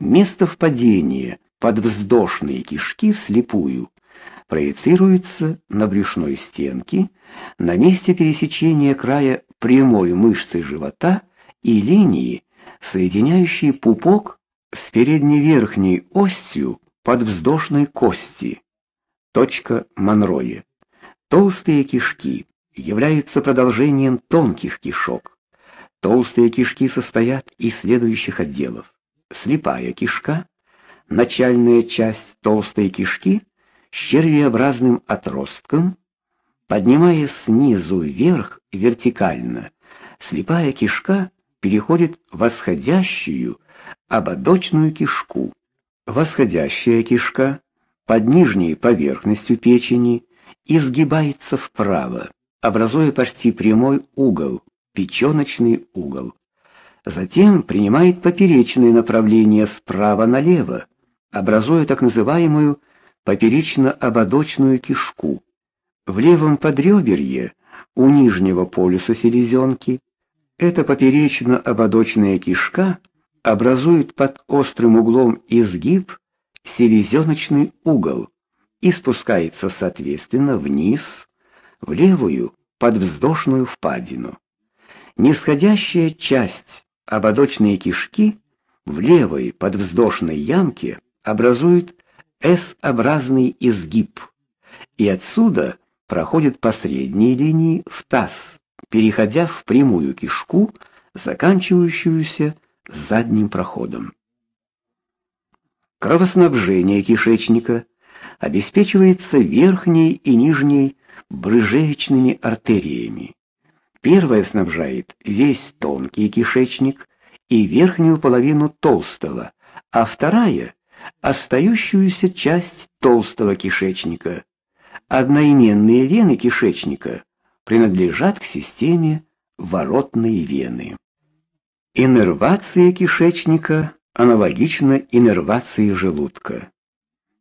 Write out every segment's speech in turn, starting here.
место впадения подвздошной кишки вслепую проецируется на брюшной стенке, на месте пересечения края прямой мышцы живота и линии, соединяющей пупок с передней верхней остью подвздошной кости. Точка Монроя. Толстые кишки являются продолжением тонких кишок. Толстые кишки состоят из следующих отделов: слепая кишка, начальная часть толстой кишки с червеобразным отростком, поднимаясь снизу вверх вертикально. Слепая кишка переходит в восходящую ободочную кишку. Восходящая кишка под нижней поверхностью печени изгибается вправо, образуя почти прямой угол, печёночный угол. Затем принимает поперечное направление справа налево, образуя так называемую поперечно-ободочную кишку. В левом подреберье у нижнего полюса селезенки эта поперечно-ободочная кишка образует под острым углом изгиб селезеночный угол и спускается соответственно вниз в левую подвздошную впадину. Нисходящая часть ободочной кишки в левой подвздошной ямке образует S-образный изгиб, и отсюда проходит по средней линии в таз, переходя в прямую кишку, заканчивающуюся задним проходом. Кровоснабжение кишечника обеспечивается верхней и нижней брыжеечными артериями. Первая снабжает весь тонкий кишечник и верхнюю половину толстого, а вторая остающуюся часть толстого кишечника. Одноименные вены кишечника принадлежат к системе воротной вены. Иннервация кишечника аналогична иннервации желудка.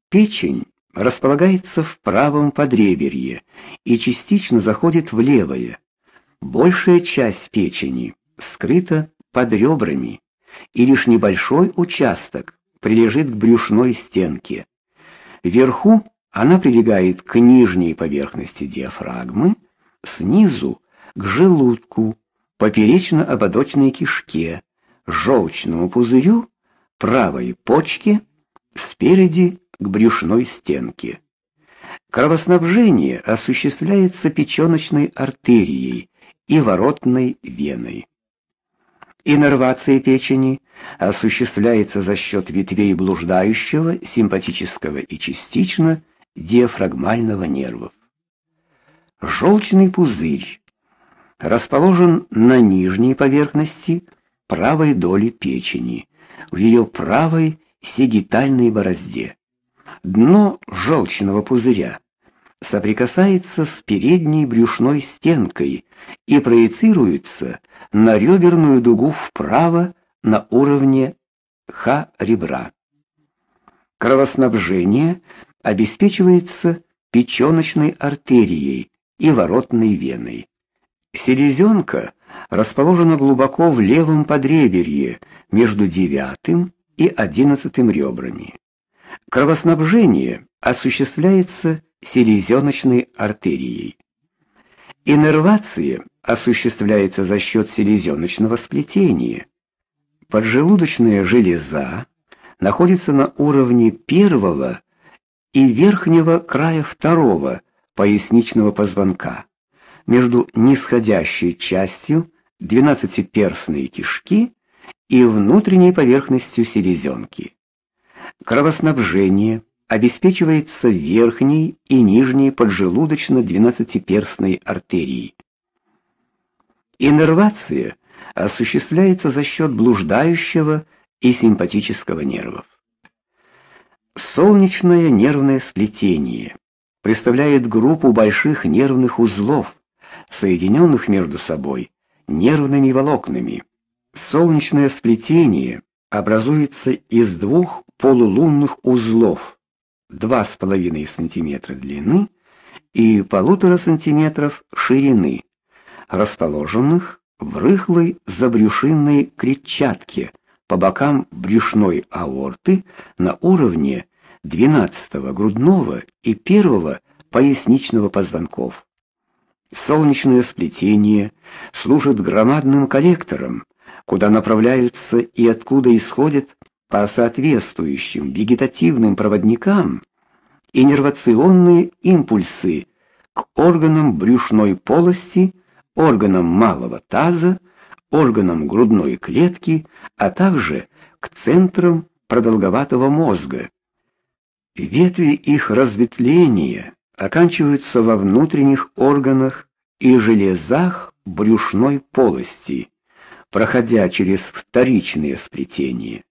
Печень располагается в правом подреберье и частично заходит в левое. Большая часть печени скрыта под ребрами, и лишь небольшой участок прилежит к брюшной стенке. Вверху она прилегает к нижней поверхности диафрагмы, снизу к желудку, поперечно-ободочной кишке, желчному пузырю, правой почке, спереди к брюшной стенке. Кровоснабжение осуществляется печёночной артерией и воротной веной. Иннервация печени осуществляется за счет ветвей блуждающего, симпатического и частично диафрагмального нервов. Желчный пузырь расположен на нижней поверхности правой доли печени, в ее правой сегитальной борозде. Дно желчного пузыря соприкасается с передней брюшной стенкой и проецируется на реберную дугу вправо на уровне Х ребра. Кровоснабжение обеспечивается печёночной артерией и воротной веной. Селезенка расположена глубоко в левом подреберье между девятым и одиннадцатым ребрами. Кровоснабжение осуществляется селезеночной артерией. Иннервация осуществляется за счет селезеночного сплетения. Поджелудочная железа находится на уровне первого и верхнего края второго поясничного позвонка, между нисходящей частью двенадцатиперстной кишки и внутренней поверхностью селезенки. Кровоснабжение обеспечивается верхней и нижней поджелудочно-двенадцатиперстной артерией. Иннервация осуществляется за счет блуждающего и симпатического нервов. Солнечное нервное сплетение представляет группу больших нервных узлов, соединенных между собой нервными волокнами. Солнечное сплетение образуется из двух полулунных узлов 2,5 см длины и 1,5 см ширины, расположенных в рыхлой забрюшинной клетчатке по бокам брюшной аорты на уровне 12 грудного и 1 поясничного позвонков. Солнечное сплетение служит громадным коллектором, куда направляются и откуда исходят по соответствующим вегетативным проводникам иннервационные импульсы к органам брюшной полости, органам малого таза, органам грудной клетки, а также к центрам продолговатого мозга. Ветви их разветвления оканчиваются во внутренних органах и железах брюшной полости, проходя через вторичные сплетения.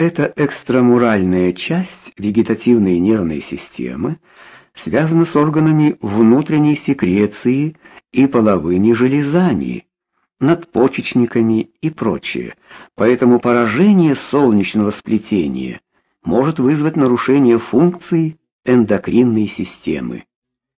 Эта экстрамуральная часть вегетативной нервной системы связана с органами внутренней секреции и половыми железами, надпочечниками и прочее. Поэтому поражение солнечного сплетения может вызвать нарушение функций эндокринной системы.